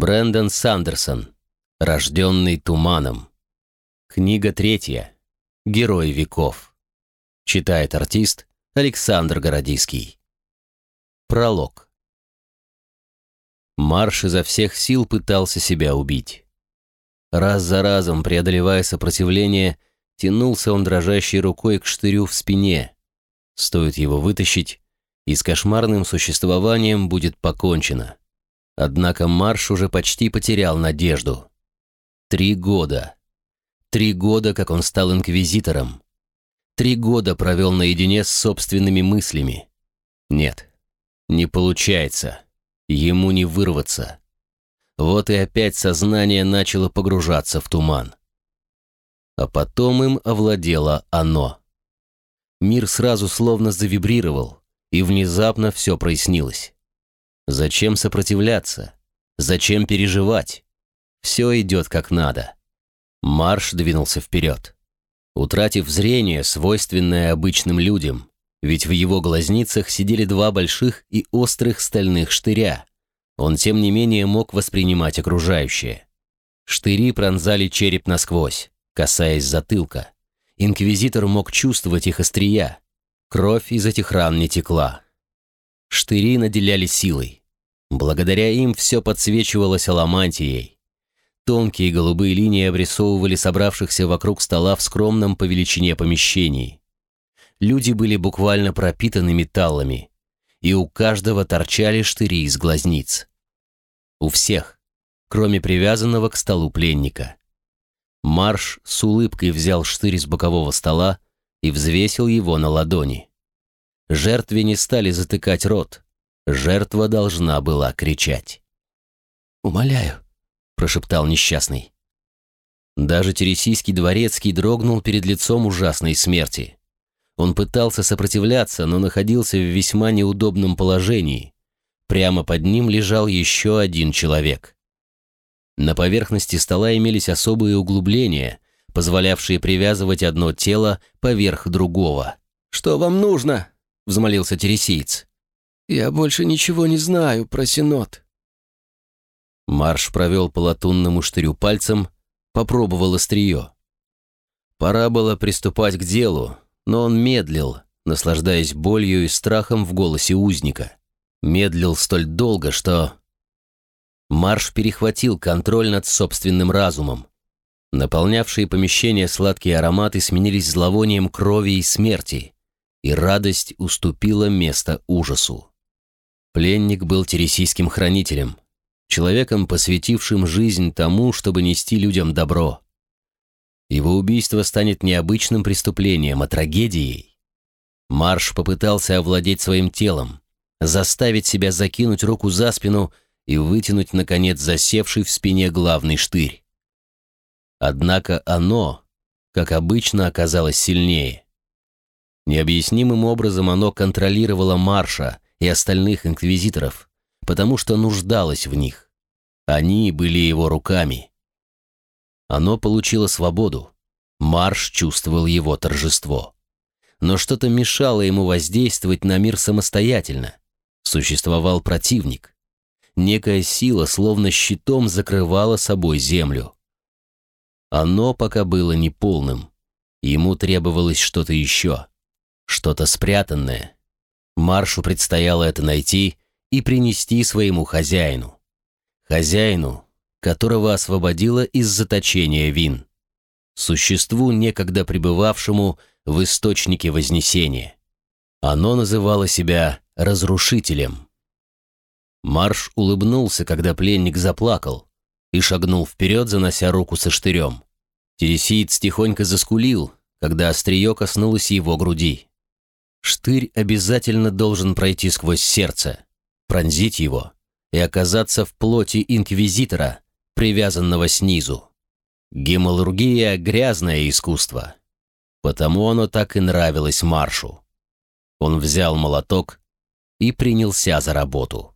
Брэндон Сандерсон. Рожденный туманом. Книга третья. Герой веков. Читает артист Александр Городиский. Пролог. Марш изо всех сил пытался себя убить. Раз за разом, преодолевая сопротивление, тянулся он дрожащей рукой к штырю в спине. Стоит его вытащить, и с кошмарным существованием будет покончено. Однако Марш уже почти потерял надежду. Три года. Три года, как он стал инквизитором. Три года провел наедине с собственными мыслями. Нет, не получается. Ему не вырваться. Вот и опять сознание начало погружаться в туман. А потом им овладело оно. Мир сразу словно завибрировал, и внезапно все прояснилось. Зачем сопротивляться? Зачем переживать? Все идет как надо. Марш двинулся вперед. Утратив зрение, свойственное обычным людям, ведь в его глазницах сидели два больших и острых стальных штыря, он, тем не менее, мог воспринимать окружающее. Штыри пронзали череп насквозь, касаясь затылка. Инквизитор мог чувствовать их острия. Кровь из этих ран не текла. Штыри наделяли силой. Благодаря им все подсвечивалось аламантией. Тонкие голубые линии обрисовывали собравшихся вокруг стола в скромном по величине помещении. Люди были буквально пропитаны металлами, и у каждого торчали штыри из глазниц. У всех, кроме привязанного к столу пленника. Марш с улыбкой взял штырь с бокового стола и взвесил его на ладони. Жертве не стали затыкать рот, Жертва должна была кричать. «Умоляю», — прошептал несчастный. Даже Тересийский дворецкий дрогнул перед лицом ужасной смерти. Он пытался сопротивляться, но находился в весьма неудобном положении. Прямо под ним лежал еще один человек. На поверхности стола имелись особые углубления, позволявшие привязывать одно тело поверх другого. «Что вам нужно?» — взмолился тересиец. Я больше ничего не знаю про Синод. Марш провел по латунному штырю пальцем, попробовал острие. Пора было приступать к делу, но он медлил, наслаждаясь болью и страхом в голосе узника. Медлил столь долго, что... Марш перехватил контроль над собственным разумом. Наполнявшие помещение сладкие ароматы сменились зловонием крови и смерти, и радость уступила место ужасу. Пленник был тересийским хранителем, человеком, посвятившим жизнь тому, чтобы нести людям добро. Его убийство станет не обычным преступлением, а трагедией. Марш попытался овладеть своим телом, заставить себя закинуть руку за спину и вытянуть, наконец, засевший в спине главный штырь. Однако оно, как обычно, оказалось сильнее. Необъяснимым образом оно контролировало Марша и остальных инквизиторов, потому что нуждалось в них. Они были его руками. Оно получило свободу. Марш чувствовал его торжество. Но что-то мешало ему воздействовать на мир самостоятельно. Существовал противник. Некая сила, словно щитом, закрывала собой землю. Оно пока было неполным. Ему требовалось что-то еще. Что-то спрятанное, Маршу предстояло это найти и принести своему хозяину. Хозяину, которого освободило из заточения вин. Существу, некогда пребывавшему в источнике Вознесения. Оно называло себя разрушителем. Марш улыбнулся, когда пленник заплакал, и шагнул вперед, занося руку со штырем. Тересиец тихонько заскулил, когда острие коснулось его груди. Штырь обязательно должен пройти сквозь сердце, пронзить его и оказаться в плоти инквизитора, привязанного снизу. Гемалургия — грязное искусство. Потому оно так и нравилось Маршу. Он взял молоток и принялся за работу.